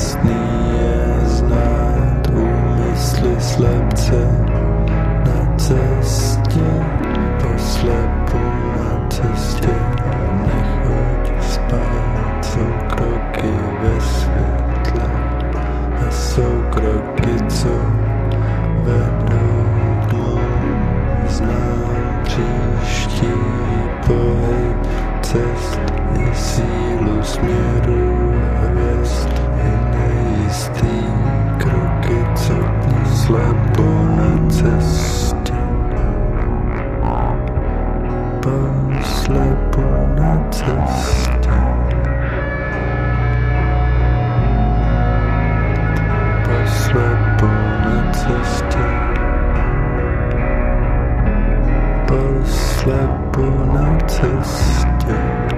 bolestný je znát úmysly slepce na cestě, poslepu na cestě. Nechoď spát, jsou kroky ve světle a jsou kroky, co vedou tmou. Znám příští pohyb cest i sílu směru Not to stay.